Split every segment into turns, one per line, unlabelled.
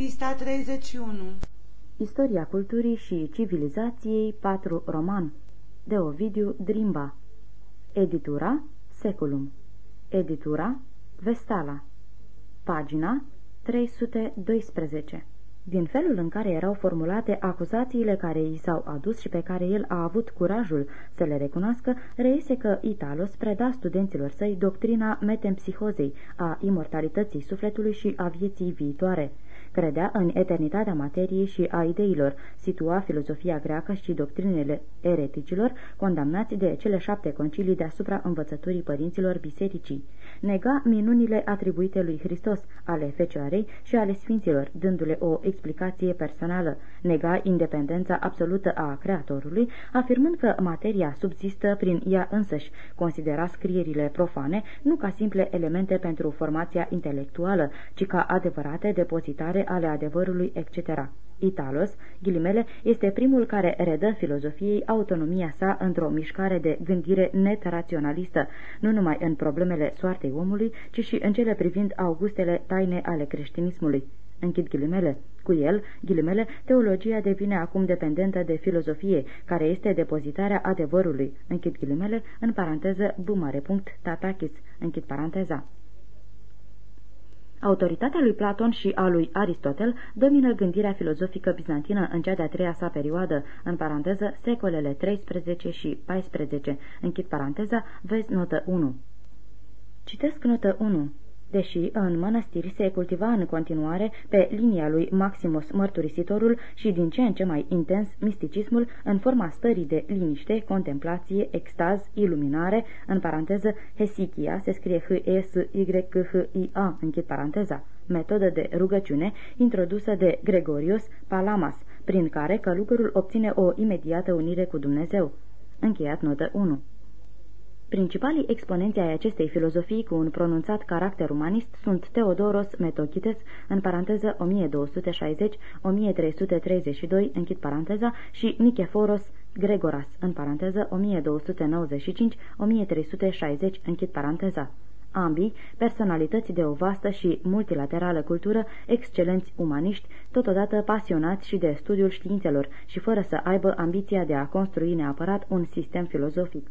Pista 31
Istoria culturii și civilizației 4 roman. De Ovidiu Drimba. Editura Seculum. Editura Vestala. Pagina 312 din felul în care erau formulate acuzațiile care i s-au adus și pe care el a avut curajul să le recunoască, reiese că Italos preda studenților săi doctrina metempsihozei, a imortalității sufletului și a vieții viitoare. Credea în eternitatea materiei și a ideilor, situa filozofia greacă și doctrinele ereticilor, condamnați de cele șapte concilii deasupra învățăturii părinților bisericii. Nega minunile atribuite lui Hristos, ale Fecioarei și ale Sfinților, dându-le o explicație personală. Nega independența absolută a Creatorului, afirmând că materia subzistă prin ea însăși, considera scrierile profane nu ca simple elemente pentru formația intelectuală, ci ca adevărate depozitare dovadă ale adevărului, etc. Italos, ghilimele, este primul care redă filozofiei autonomia sa într-o mișcare de gândire net raționalistă, nu numai în problemele soartei omului, ci și în cele privind augustele taine ale creștinismului. Închid ghilimele. Cu el, ghilimele, teologia devine acum dependentă de filozofie, care este depozitarea adevărului. Închid ghilimele, în paranteză, b mare punct, tatakis. Închid paranteza. Autoritatea lui Platon și a lui Aristotel domină gândirea filozofică bizantină în cea de-a treia sa perioadă, în paranteză secolele 13 și 14. Închid paranteza, vezi notă 1. Citesc notă 1. Deși în mănăstiri se cultiva în continuare pe linia lui Maximus Mărturisitorul și din ce în ce mai intens misticismul în forma stării de liniște, contemplație, extaz, iluminare, în paranteză Hesichia, se scrie h e s y k h i a închid paranteza, metodă de rugăciune introdusă de Gregorius Palamas, prin care călugărul obține o imediată unire cu Dumnezeu. Încheiat notă 1. Principalii exponenți ai acestei filozofii cu un pronunțat caracter umanist sunt Teodoros Metochites, în paranteză 1260-1332, închid paranteza, și Niceforos Gregoras, în paranteză 1295-1360, închid paranteza. Ambii, personalități de o vastă și multilaterală cultură, excelenți umaniști, totodată pasionați și de studiul științelor și fără să aibă ambiția de a construi neapărat un sistem filozofic.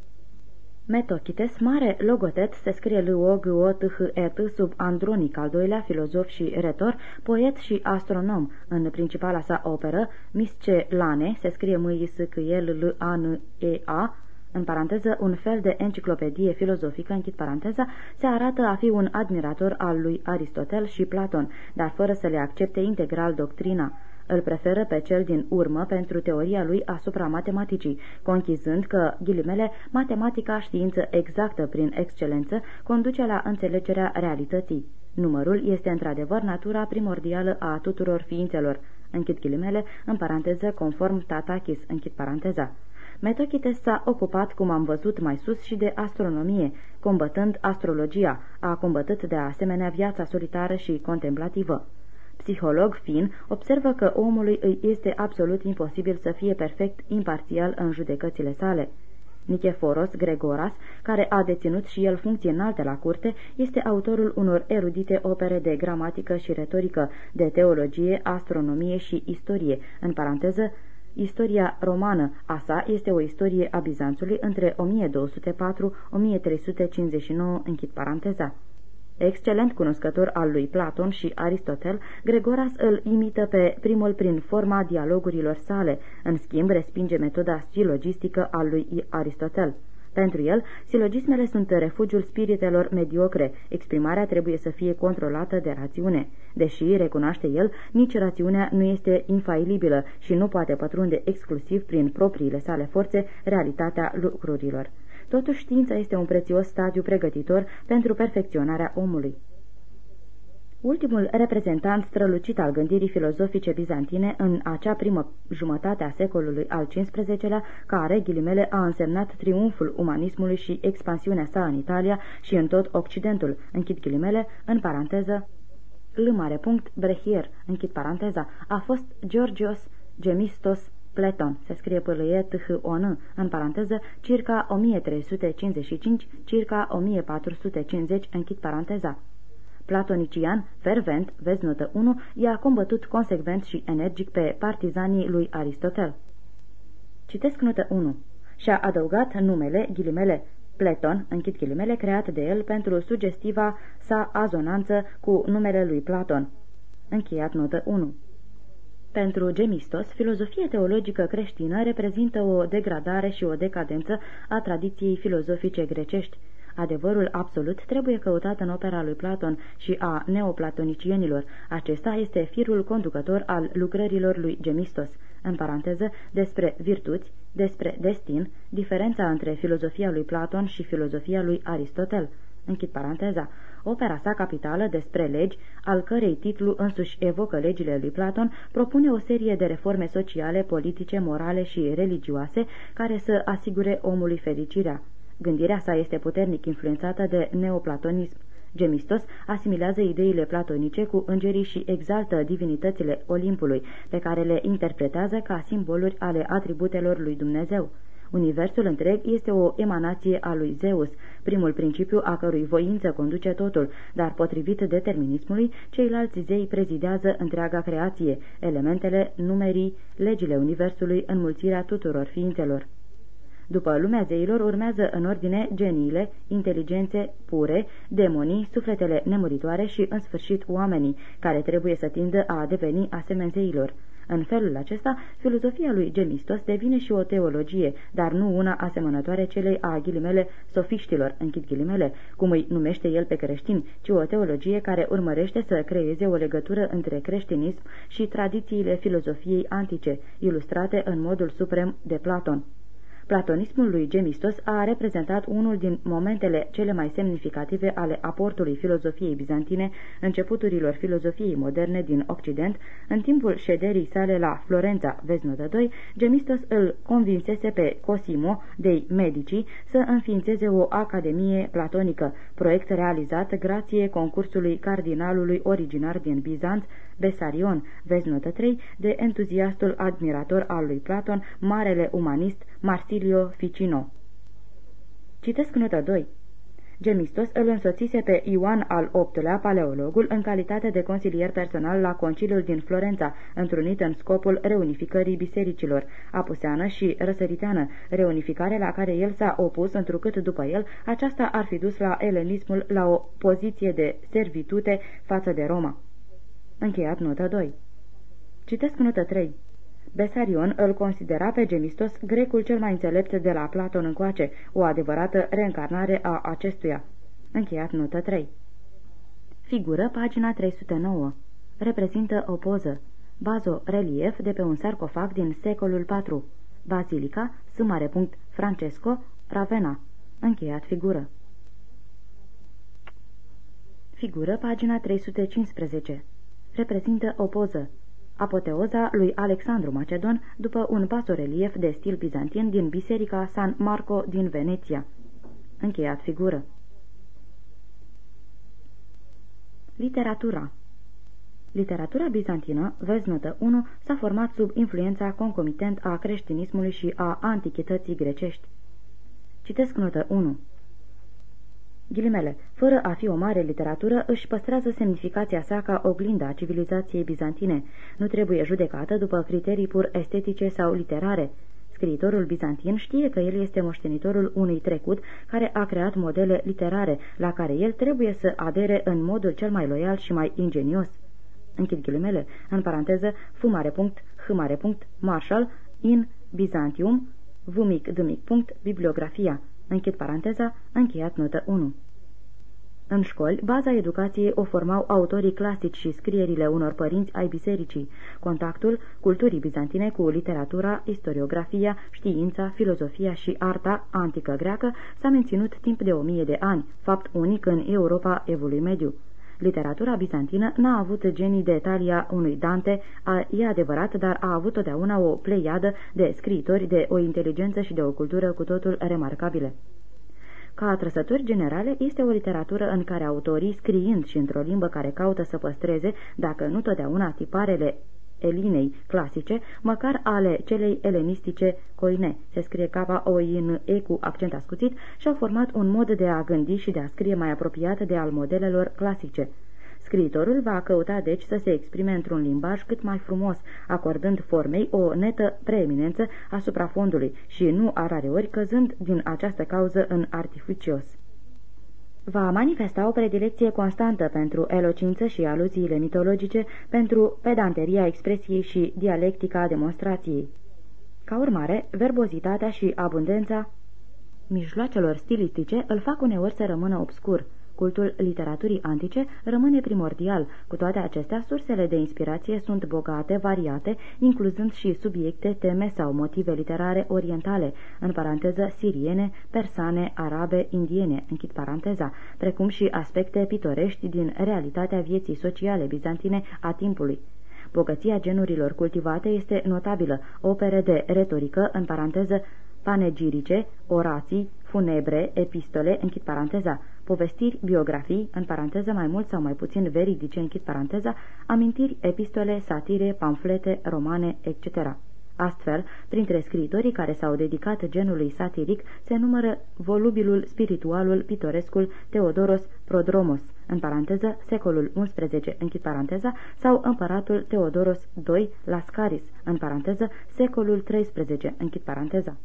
Metochites, mare logotet, se scrie l o g o t h e t sub Andronic, al doilea filozof și retor, poet și astronom. În principala sa operă, Miscelane, se scrie m i s c l l a n e a în paranteză, un fel de enciclopedie filozofică, închid paranteza, se arată a fi un admirator al lui Aristotel și Platon, dar fără să le accepte integral doctrina. Îl preferă pe cel din urmă pentru teoria lui asupra matematicii, conchizând că, ghilimele, matematica știință exactă prin excelență conduce la înțelegerea realității. Numărul este într-adevăr natura primordială a tuturor ființelor. Închid ghilimele, în paranteză, conform Tatakis, închid paranteza. Metochites s-a ocupat, cum am văzut mai sus, și de astronomie, combătând astrologia, a combătut de asemenea viața solitară și contemplativă psiholog fin, observă că omului îi este absolut imposibil să fie perfect imparțial în judecățile sale. Niceforos Gregoras, care a deținut și el funcție înalte la curte, este autorul unor erudite opere de gramatică și retorică, de teologie, astronomie și istorie, în paranteză, Istoria romană a sa este o istorie a Bizanțului între 1204-1359, închid paranteza. Excelent cunoscător al lui Platon și Aristotel, Gregoras îl imită pe primul prin forma dialogurilor sale, în schimb respinge metoda silogistică al lui Aristotel. Pentru el, silogismele sunt refugiul spiritelor mediocre, exprimarea trebuie să fie controlată de rațiune. Deși, recunoaște el, nici rațiunea nu este infailibilă și nu poate pătrunde exclusiv prin propriile sale forțe realitatea lucrurilor. Totuși, știința este un prețios stadiu pregătitor pentru perfecționarea omului. Ultimul reprezentant strălucit al gândirii filozofice bizantine în acea primă jumătate a secolului al XV-lea, care, ghilimele, a însemnat triumful umanismului și expansiunea sa în Italia și în tot Occidentul, închid ghilimele, în paranteză, l mare punct, Brehier, închid paranteza, a fost Georgios Gemistos Pleton, se scrie pâlâie t h o n în paranteză, circa 1355, circa 1450, închid paranteza. platonician, fervent, vezi notă 1, i-a combătut consecvent și energic pe partizanii lui Aristotel. Citesc notă 1. Și-a adăugat numele, ghilimele, Platon, închid ghilimele, creat de el pentru sugestiva sa azonanță cu numele lui Platon. Încheiat notă 1. Pentru Gemistos, filozofia teologică creștină reprezintă o degradare și o decadență a tradiției filozofice grecești. Adevărul absolut trebuie căutat în opera lui Platon și a neoplatonicienilor. Acesta este firul conducător al lucrărilor lui Gemistos. În paranteză, despre virtuți, despre destin, diferența între filozofia lui Platon și filozofia lui Aristotel. Închid paranteza. Opera sa capitală despre legi, al cărei titlu însuși evocă legile lui Platon, propune o serie de reforme sociale, politice, morale și religioase care să asigure omului fericirea. Gândirea sa este puternic influențată de neoplatonism. Gemistos asimilează ideile platonice cu îngerii și exaltă divinitățile Olimpului, pe care le interpretează ca simboluri ale atributelor lui Dumnezeu. Universul întreg este o emanație a lui Zeus, primul principiu a cărui voință conduce totul, dar potrivit determinismului, ceilalți zei prezidează întreaga creație, elementele, numerii, legile Universului, înmulțirea tuturor ființelor. După lumea zeilor urmează în ordine geniile, inteligențe pure, demonii, sufletele nemuritoare și, în sfârșit, oamenii, care trebuie să tindă a deveni asemeni zeilor. În felul acesta, filozofia lui Gemistos devine și o teologie, dar nu una asemănătoare celei a ghilimele sofiștilor, închid ghilimele, cum îi numește el pe creștini, ci o teologie care urmărește să creeze o legătură între creștinism și tradițiile filozofiei antice, ilustrate în modul suprem de Platon. Platonismul lui Gemistos a reprezentat unul din momentele cele mai semnificative ale aportului filozofiei bizantine, începuturilor filozofiei moderne din Occident, în timpul șederii sale la Florența, vezi notă 2, Gemistos îl convinsese pe Cosimo dei Medici să înființeze o academie platonică, proiect realizat grație concursului cardinalului originar din Bizanț, Besarion, vezi notă 3, de entuziastul admirator al lui Platon, marele umanist Marsilio Ficino. Citesc notă 2. Gemistos îl însoțise pe Ioan al VIII-lea, paleologul, în calitate de consilier personal la conciliul din Florența, întrunit în scopul reunificării bisericilor, apuseană și răsăriteană, reunificare la care el s-a opus, întrucât după el, aceasta ar fi dus la elenismul la o poziție de servitute față de Roma. Încheiat notă 2. Citesc notă 3. Besarion îl considera pe Gemistos grecul cel mai înțelept de la Platon încoace, o adevărată reîncarnare a acestuia. Încheiat notă 3. Figură pagina 309. Reprezintă o poză. Bazo-relief de pe un sarcofag din secolul IV. Basilica, S. Francesco, Ravenna. Încheiat figură. Figură pagina 315 reprezintă o poză. Apoteoza lui Alexandru Macedon după un basorelief de stil bizantin din biserica San Marco din Veneția. Încheiat figură. Literatura Literatura bizantină, vezi notă 1, s-a format sub influența concomitent a creștinismului și a antichității grecești. Citesc notă 1. Ghilimele, fără a fi o mare literatură, își păstrează semnificația sa ca oglinda a civilizației bizantine. Nu trebuie judecată după criterii pur estetice sau literare. Scriitorul bizantin știe că el este moștenitorul unui trecut care a creat modele literare, la care el trebuie să adere în modul cel mai loial și mai ingenios. Închid ghilimele, în paranteză, fumare punct, hâmare punct, Marshall, in Byzantium, vumic dumic punct, bibliografia. Închid paranteza, încheiat notă 1. În școli, baza educației o formau autorii clasici și scrierile unor părinți ai bisericii. Contactul culturii bizantine cu literatura, istoriografia, știința, filozofia și arta antică greacă s-a menținut timp de o mie de ani, fapt unic în Europa evului mediu. Literatura bizantină n-a avut genii de talia unui Dante, a, e adevărat, dar a avut totdeauna o pleiadă de scriitori de o inteligență și de o cultură cu totul remarcabile. Ca trăsături generale, este o literatură în care autorii, scriind și într-o limbă care caută să păstreze, dacă nu totdeauna tiparele elinei clasice, măcar ale celei elenistice coine, se scrie k o i n e cu accent ascuțit, și-au format un mod de a gândi și de a scrie mai apropiat de al modelelor clasice. Scriitorul va căuta deci să se exprime într-un limbaj cât mai frumos, acordând formei o netă preeminență asupra fondului și nu a rareori căzând din această cauză în artificios va manifesta o predilecție constantă pentru elocință și aluziile mitologice, pentru pedanteria expresiei și dialectica demonstrației. Ca urmare, verbozitatea și abundența mijloacelor stilistice îl fac uneori să rămână obscur. Cultul literaturii antice rămâne primordial. Cu toate acestea, sursele de inspirație sunt bogate, variate, incluzând și subiecte, teme sau motive literare orientale, în paranteză siriene, persane, arabe, indiene, închid paranteza, precum și aspecte pitorești din realitatea vieții sociale bizantine a timpului. Bogăția genurilor cultivate este notabilă, opere de retorică, în paranteză, panegirice, orații, funebre, epistole, închid paranteza, povestiri, biografii, în paranteză mai mult sau mai puțin veridice, închid paranteza, amintiri, epistole, satire, pamflete, romane, etc. Astfel, printre scriitorii care s-au dedicat genului satiric se numără volubilul spiritualul pitorescul Teodoros Prodromos, în paranteză secolul XI, închid paranteza, sau împăratul Teodoros II Lascaris, în paranteză secolul XIII, închid paranteza.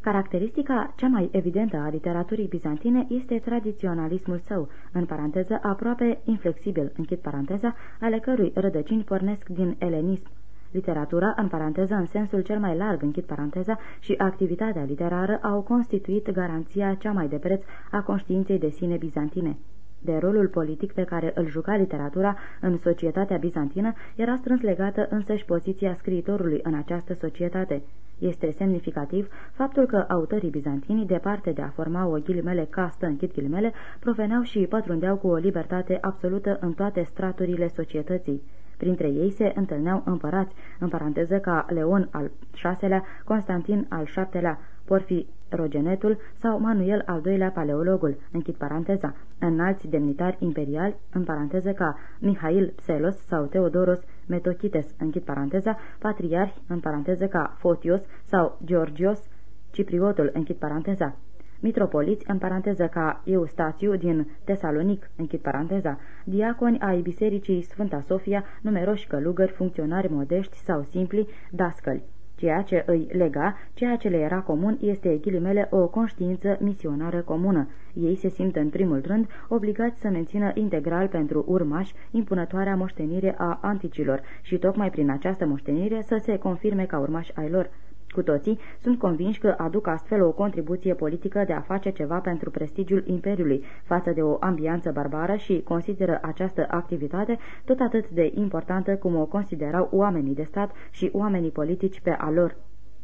Caracteristica cea mai evidentă a literaturii bizantine este tradiționalismul său, în paranteză aproape inflexibil, închid paranteza, ale cărui rădăcini pornesc din elenism. Literatura, în paranteză, în sensul cel mai larg, închid paranteza, și activitatea literară au constituit garanția cea mai de preț a conștiinței de sine bizantine de rolul politic pe care îl juca literatura în societatea bizantină, era strâns legată însăși poziția scriitorului în această societate. Este semnificativ faptul că autorii bizantini, departe de a forma o ghilimele castă, închid ghilimele, proveneau și pătrundeau cu o libertate absolută în toate straturile societății. Printre ei se întâlneau împărați, în paranteză ca Leon al VI-lea, Constantin al VII-lea, Porfi Rogenetul sau Manuel al II-lea Paleologul, închid paranteza, înalți demnitari imperiali, în paranteză ca Mihail Pselos sau Teodoros Metochites, închid paranteza, patriarhi, în paranteză ca Fotios sau Georgios, Cipriotul, închid paranteza, mitropoliți, în paranteză ca Eustațiu din Tesalonic, închid paranteza, diaconi ai Bisericii Sfânta Sofia, numeroși călugări, funcționari modești sau simpli, dascăli. Ceea ce îi lega, ceea ce le era comun, este, ghilimele, o conștiință misionară comună. Ei se simt în primul rând obligați să mențină integral pentru urmași impunătoarea moștenire a anticilor și tocmai prin această moștenire să se confirme ca urmași ai lor. Cu toții sunt convinși că aduc astfel o contribuție politică de a face ceva pentru prestigiul Imperiului față de o ambianță barbară și consideră această activitate tot atât de importantă cum o considerau oamenii de stat și oamenii politici pe a lor.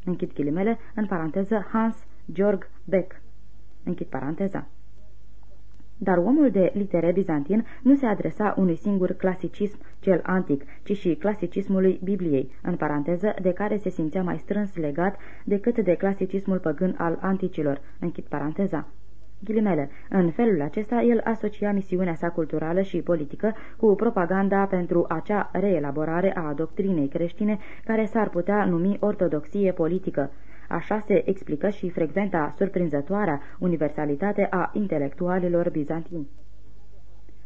Închid ghilimele, în paranteză Hans Georg Beck. Închid paranteza. Dar omul de litere bizantin nu se adresa unui singur clasicism, cel antic, ci și clasicismului Bibliei, în paranteză, de care se simțea mai strâns legat decât de clasicismul păgân al anticilor, închid paranteza. Ghilimele. În felul acesta, el asocia misiunea sa culturală și politică cu propaganda pentru acea reelaborare a doctrinei creștine care s-ar putea numi ortodoxie politică. Așa se explică și frecventa surprinzătoarea universalitate a intelectualilor bizantini.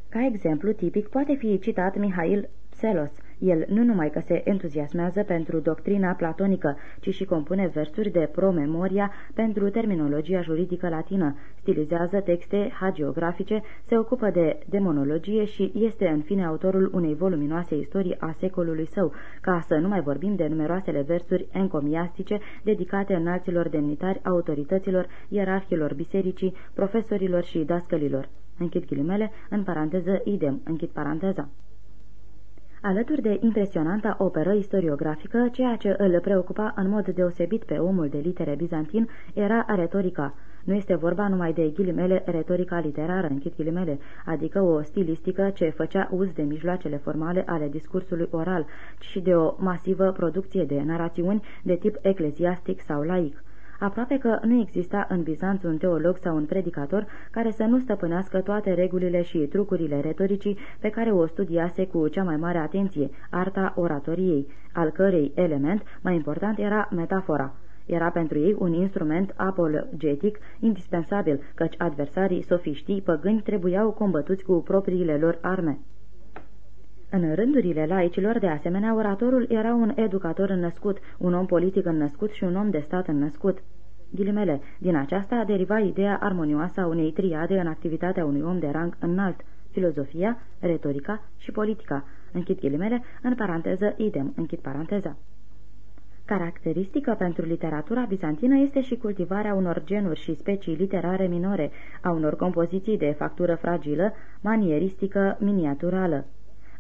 Ca exemplu tipic poate fi citat Mihail Pselos, el nu numai că se entuziasmează pentru doctrina platonică, ci și compune versuri de promemoria pentru terminologia juridică latină, stilizează texte hagiografice, se ocupă de demonologie și este în fine autorul unei voluminoase istorii a secolului său, ca să nu mai vorbim de numeroasele versuri encomiastice dedicate înalților demnitari, autorităților, ierarhilor bisericii, profesorilor și dascălilor. Închid ghilimele, în paranteză idem, închid paranteza. Alături de impresionanta operă istoriografică, ceea ce îl preocupa în mod deosebit pe omul de litere bizantin era retorica. Nu este vorba numai de ghilimele retorica literară, închid ghilimele, adică o stilistică ce făcea uz de mijloacele formale ale discursului oral, ci și de o masivă producție de narațiuni de tip ecleziastic sau laic. Aproape că nu exista în Bizanț un teolog sau un predicator care să nu stăpânească toate regulile și trucurile retoricii pe care o studiase cu cea mai mare atenție, arta oratoriei, al cărei element mai important era metafora. Era pentru ei un instrument apologetic indispensabil, căci adversarii sofiștii păgâni trebuiau combătuți cu propriile lor arme. În rândurile laicilor, de asemenea, oratorul era un educator înnăscut, un om politic înnăscut și un om de stat înnăscut. Ghilimele, din aceasta deriva ideea armonioasă a unei triade în activitatea unui om de rang înalt, filozofia, retorica și politica. Închid ghilimele, în paranteză idem, închid paranteza. Caracteristică pentru literatura bizantină este și cultivarea unor genuri și specii literare minore, a unor compoziții de factură fragilă, manieristică, miniaturală.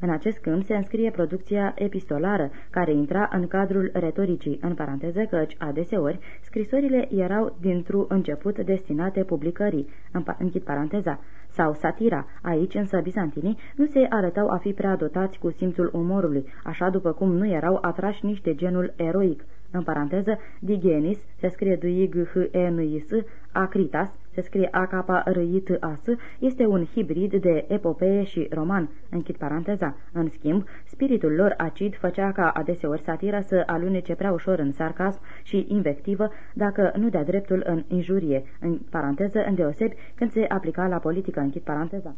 În acest câmp se înscrie producția epistolară, care intra în cadrul retoricii, în paranteză căci, adeseori, scrisorile erau dintr-un început destinate publicării, în închid paranteza, sau satira. Aici, însă, bizantinii nu se arătau a fi prea dotați cu simțul umorului, așa după cum nu erau atrași nici de genul eroic. În paranteză, Digenis, se scrie d i g h e n i s Acritas, se scrie a k r i t a s este un hibrid de epopee și roman. Închid paranteza. În schimb, spiritul lor acid făcea ca adeseori satira să alunece prea ușor în sarcasm și invectivă, dacă nu de-a dreptul în injurie, în paranteză, îndeosebi când se aplica la politică. Închid paranteza.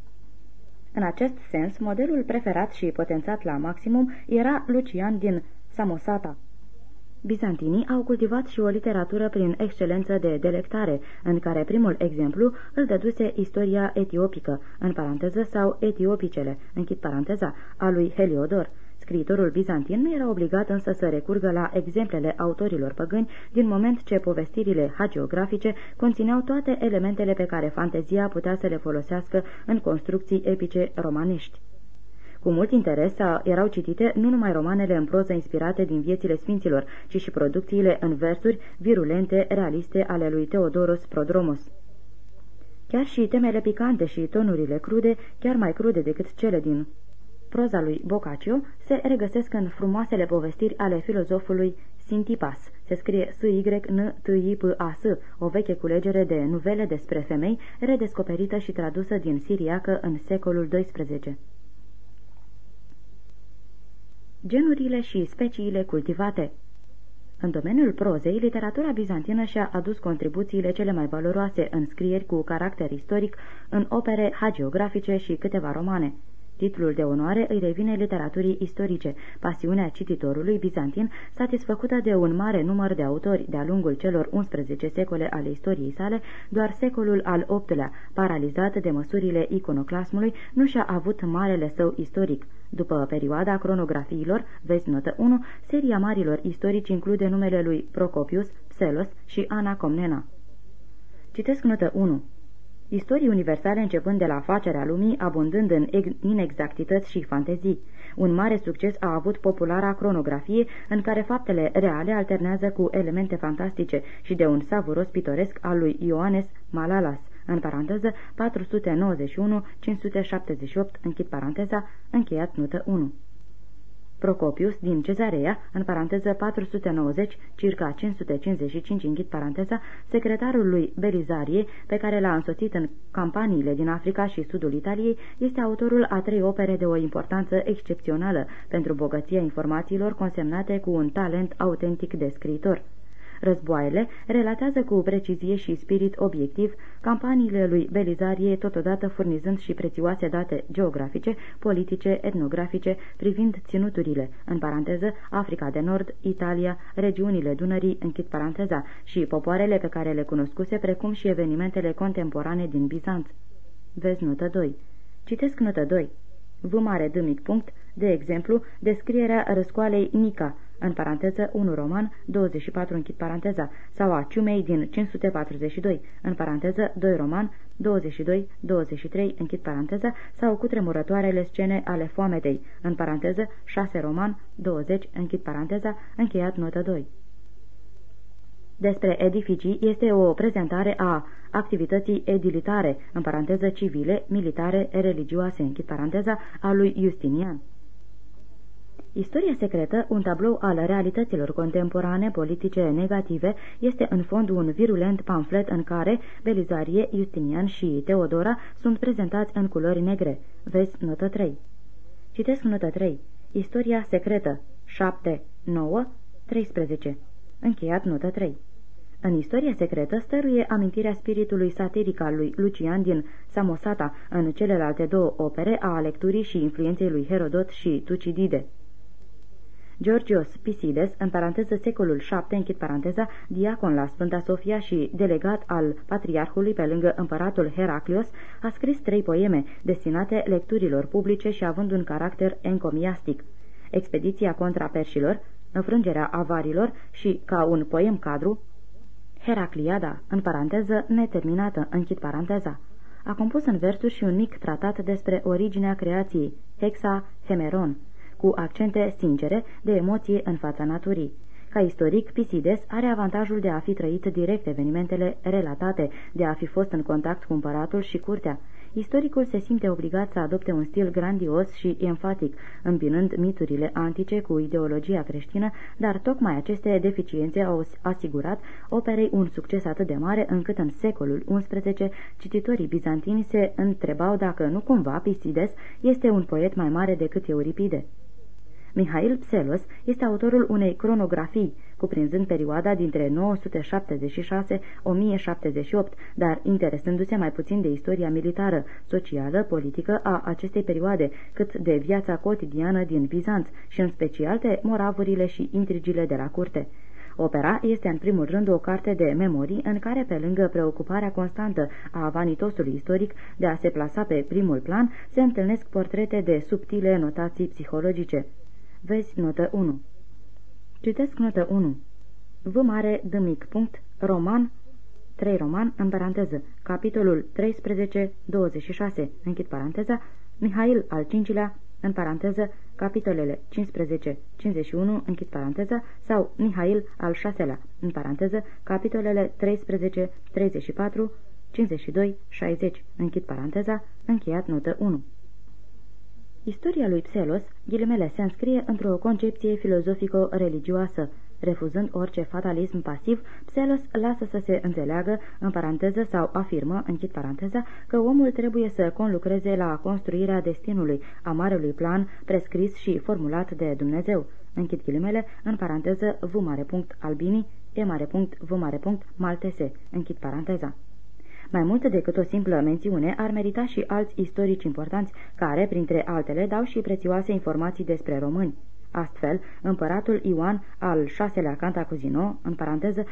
În acest sens, modelul preferat și potențat la maximum era Lucian din Samosata. Bizantinii au cultivat și o literatură prin excelență de delectare, în care primul exemplu îl dăduse istoria etiopică, în paranteză sau etiopicele, închid paranteza, a lui Heliodor. Scriitorul bizantin nu era obligat însă să recurgă la exemplele autorilor păgâni, din moment ce povestirile hagiografice conțineau toate elementele pe care fantezia putea să le folosească în construcții epice romanești. Cu mult interes erau citite nu numai romanele în proză inspirate din viețile sfinților, ci și producțiile în versuri virulente, realiste ale lui Teodoros Prodromos. Chiar și temele picante și tonurile crude, chiar mai crude decât cele din proza lui Boccaccio, se regăsesc în frumoasele povestiri ale filozofului Sintipas. Se scrie s y n t i p a s o veche culegere de nuvele despre femei, redescoperită și tradusă din siriacă în secolul XII genurile și speciile cultivate. În domeniul prozei, literatura bizantină și-a adus contribuțiile cele mai valoroase în scrieri cu caracter istoric, în opere hagiografice și câteva romane. Titlul de onoare îi revine literaturii istorice, pasiunea cititorului bizantin, satisfăcută de un mare număr de autori de-a lungul celor 11 secole ale istoriei sale, doar secolul al VIII-lea, paralizat de măsurile iconoclasmului, nu și-a avut marele său istoric. După perioada cronografiilor, vezi notă 1, seria marilor istorici include numele lui Procopius, Pselos și Ana Comnena. Citesc notă 1. Istorii universale începând de la facerea lumii, abundând în inexactități și fantezii. Un mare succes a avut populara cronografie, în care faptele reale alternează cu elemente fantastice și de un savuros pitoresc al lui Ioanes Malalas în paranteză 491-578, închid paranteza, încheiat notă 1. Procopius din Cezarea, în paranteză 490, circa 555, închid paranteza, secretarul lui Belizarie, pe care l-a însoțit în campaniile din Africa și sudul Italiei, este autorul a trei opere de o importanță excepțională pentru bogăția informațiilor consemnate cu un talent autentic de scriitor. Războaiele relatează cu precizie și spirit obiectiv campaniile lui Belizarie, totodată furnizând și prețioase date geografice, politice, etnografice, privind ținuturile, în paranteză, Africa de Nord, Italia, regiunile Dunării, închid paranteza, și popoarele pe care le cunoscuse, precum și evenimentele contemporane din Bizanț. Vezi notă 2. Citesc notă 2. V mare d mic punct, de exemplu, descrierea răscoalei Nica, în paranteză 1 roman, 24 închid paranteza, sau a Ciumei din 542, în paranteză 2 roman, 22-23 închid paranteza, sau cu tremurătoarele scene ale foametei, în paranteză 6 roman, 20 închid paranteza, încheiat notă 2. Despre edificii este o prezentare a activității edilitare, în paranteză civile, militare, religioase, închid paranteza, a lui Justinian. Istoria secretă, un tablou al realităților contemporane politice negative, este în fond un virulent pamflet în care Belizarie, Justinian și Teodora sunt prezentați în culori negre. Vezi notă 3. Citesc notă 3. Istoria secretă 7, 9, 13. Încheiat notă 3. În istoria secretă stăruie amintirea spiritului satiric al lui Lucian din Samosata în celelalte două opere a lecturii și influenței lui Herodot și Tucidide. Georgios Pisides, în paranteză secolul VII, închid paranteza, diacon la Sfânta Sofia și delegat al patriarhului pe lângă împăratul Heraclios, a scris trei poeme destinate lecturilor publice și având un caracter encomiastic. Expediția contra perșilor, înfrângerea avarilor și, ca un poem cadru, Heracliada, în paranteză, neterminată, închid paranteza. A compus în versuri și un mic tratat despre originea creației, Hexa Hemeron, cu accente sincere de emoție în fața naturii. Ca istoric, Pisides are avantajul de a fi trăit direct evenimentele relatate, de a fi fost în contact cu împăratul și curtea. Istoricul se simte obligat să adopte un stil grandios și enfatic, îmbinând miturile antice cu ideologia creștină, dar tocmai aceste deficiențe au asigurat operei un succes atât de mare încât în secolul XI cititorii bizantini se întrebau dacă nu cumva Pisides este un poet mai mare decât Euripide. Mihail Pselos este autorul unei cronografii, cuprinzând perioada dintre 976-1078, dar interesându-se mai puțin de istoria militară, socială, politică a acestei perioade, cât de viața cotidiană din Bizanț și în special de moravurile și intrigile de la curte. Opera este în primul rând o carte de memorii în care, pe lângă preocuparea constantă a vanitosului istoric de a se plasa pe primul plan, se întâlnesc portrete de subtile notații psihologice. Vezi notă 1. Citesc notă 1. V mare D mic punct, roman, 3 roman, în paranteză, capitolul 13-26, închid paranteza, Mihail al cincilea, în paranteză, capitolele 15-51, închid paranteza, sau Mihail al șaselea, în paranteză, capitolele 13-34, 52-60, închid paranteza, încheiat notă 1. Istoria lui Pselos, ghilimele, se înscrie într-o concepție filozofico-religioasă. Refuzând orice fatalism pasiv, Pselos lasă să se înțeleagă, în paranteză sau afirmă, închid paranteza, că omul trebuie să conlucreze la construirea destinului, a marelui plan prescris și formulat de Dumnezeu. Închid ghilimele, în paranteză, v mare punct albini, e mare punct, v mare punct maltese. Închid paranteza. Mai mult decât o simplă mențiune, ar merita și alți istorici importanți, care, printre altele, dau și prețioase informații despre români. Astfel, împăratul Ioan al VI-lea Cantacuzino, în paranteză 1295-1383,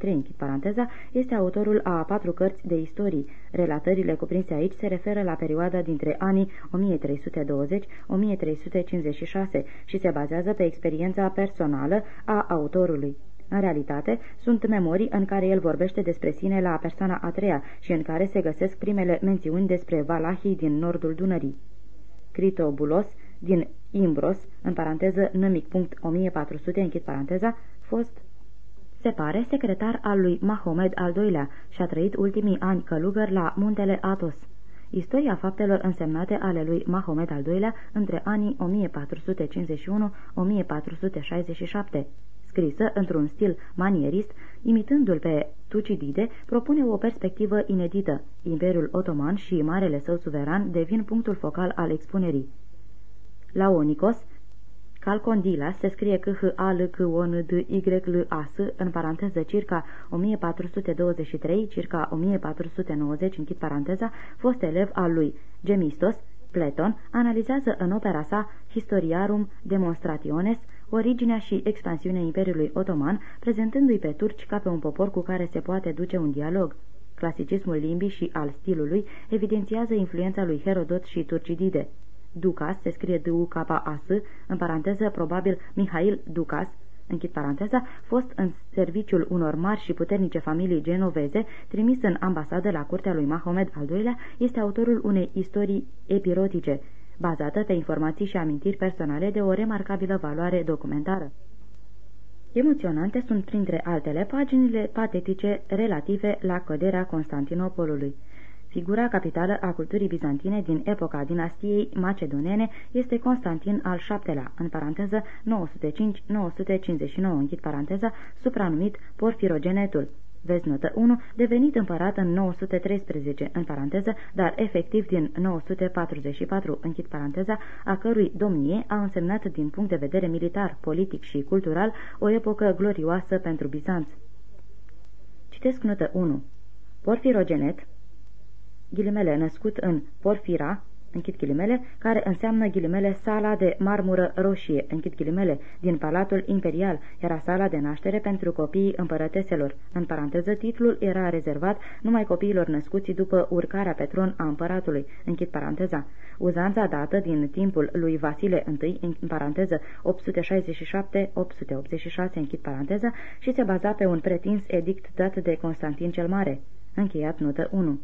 închid paranteza, este autorul a patru cărți de istorii. Relatările cuprinse aici se referă la perioada dintre anii 1320-1356 și se bazează pe experiența personală a autorului. În realitate, sunt memorii în care el vorbește despre sine la persoana a treia și în care se găsesc primele mențiuni despre Valahii din nordul Dunării. Critobulos din Imbros, în paranteză nămic punct 1400, închid paranteza, fost se pare secretar al lui Mahomed al II-lea și a trăit ultimii ani călugăr la muntele Atos. Istoria faptelor însemnate ale lui Mahomed al II-lea între anii 1451-1467 scrisă într-un stil manierist, imitându-l pe Tucidide, propune o perspectivă inedită. Imperiul Otoman și marele său suveran devin punctul focal al expunerii. Laonicos, Calcondilas se scrie c h a l c o n d y l a s în paranteză circa 1423, circa 1490, închid paranteza, fost elev al lui Gemistos, Platon analizează în opera sa Historiarum Demonstrationes originea și expansiunea Imperiului Otoman, prezentându-i pe turci ca pe un popor cu care se poate duce un dialog. Clasicismul limbii și al stilului evidențiază influența lui Herodot și Turcidide. Ducas se scrie d u k a s în paranteză probabil Mihail Ducas, închid paranteza, fost în serviciul unor mari și puternice familii genoveze, trimis în ambasadă la curtea lui Mahomed al II-lea, este autorul unei istorii epirotice, bazată pe informații și amintiri personale de o remarcabilă valoare documentară. Emoționante sunt, printre altele, paginile patetice relative la căderea Constantinopolului. Figura capitală a culturii bizantine din epoca dinastiei macedonene este Constantin al VII-lea, în paranteză 905-959, închid paranteza, supranumit Porfirogenetul. Vezi notă 1, devenit împărat în 913, în paranteză, dar efectiv din 944, închid paranteza, a cărui domnie a însemnat din punct de vedere militar, politic și cultural o epocă glorioasă pentru Bizanț. Citesc notă 1. Porfirogenet, ghilimele născut în Porfira, închid ghilimele, care înseamnă ghilimele sala de marmură roșie, închid ghilimele, din Palatul Imperial, era sala de naștere pentru copiii împărăteselor. În paranteză, titlul era rezervat numai copiilor născuți după urcarea pe tron a împăratului, închid paranteza. Uzanța dată din timpul lui Vasile I, în paranteză 867-886, închid paranteza, și se baza pe un pretins edict dat de Constantin cel Mare. Încheiat notă 1.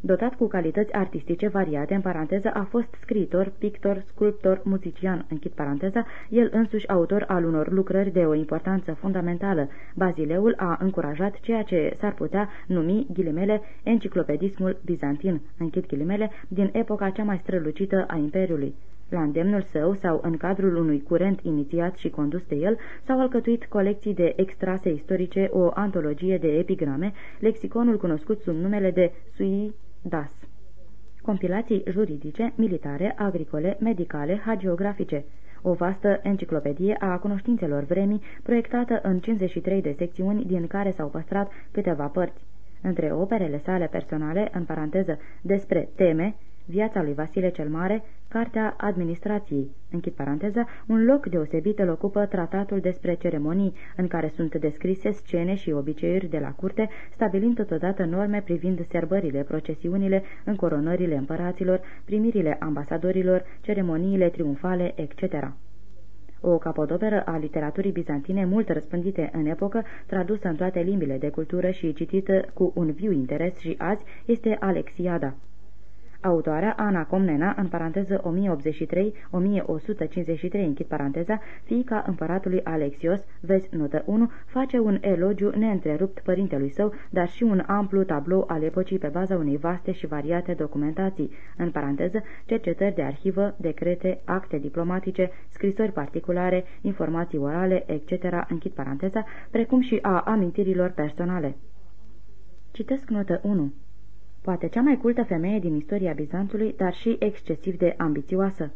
Dotat cu calități artistice variate, în paranteză, a fost scriitor, pictor, sculptor, muzician, închid paranteza, el însuși autor al unor lucrări de o importanță fundamentală. Bazileul a încurajat ceea ce s-ar putea numi, ghilimele, enciclopedismul bizantin, închid ghilimele, din epoca cea mai strălucită a Imperiului. La îndemnul său sau în cadrul unui curent inițiat și condus de el, s-au alcătuit colecții de extrase istorice, o antologie de epigrame, lexiconul cunoscut sub numele de Sui DAS. Compilații juridice, militare, agricole, medicale, hagiografice. O vastă enciclopedie a cunoștințelor vremii, proiectată în 53 de secțiuni, din care s-au păstrat câteva părți. Între operele sale personale, în paranteză, despre teme, Viața lui Vasile cel Mare, Cartea Administrației, închid paranteza, un loc deosebit îl ocupă tratatul despre ceremonii, în care sunt descrise scene și obiceiuri de la curte, stabilind totodată norme privind serbările, procesiunile, încoronările împăraților, primirile ambasadorilor, ceremoniile triumfale, etc. O capodoperă a literaturii bizantine mult răspândite în epocă, tradusă în toate limbile de cultură și citită cu un viu interes și azi, este Alexiada. Autoarea Ana Comnena, în paranteză 1083-1153, închid paranteza, fiica împăratului Alexios, vezi notă 1, face un elogiu neîntrerupt părintelui său, dar și un amplu tablou al epocii pe baza unei vaste și variate documentații, în paranteză, cercetări de arhivă, decrete, acte diplomatice, scrisori particulare, informații orale, etc., închid paranteza, precum și a amintirilor personale. Citesc notă 1 poate cea mai cultă femeie din istoria Bizantului, dar și excesiv de ambițioasă.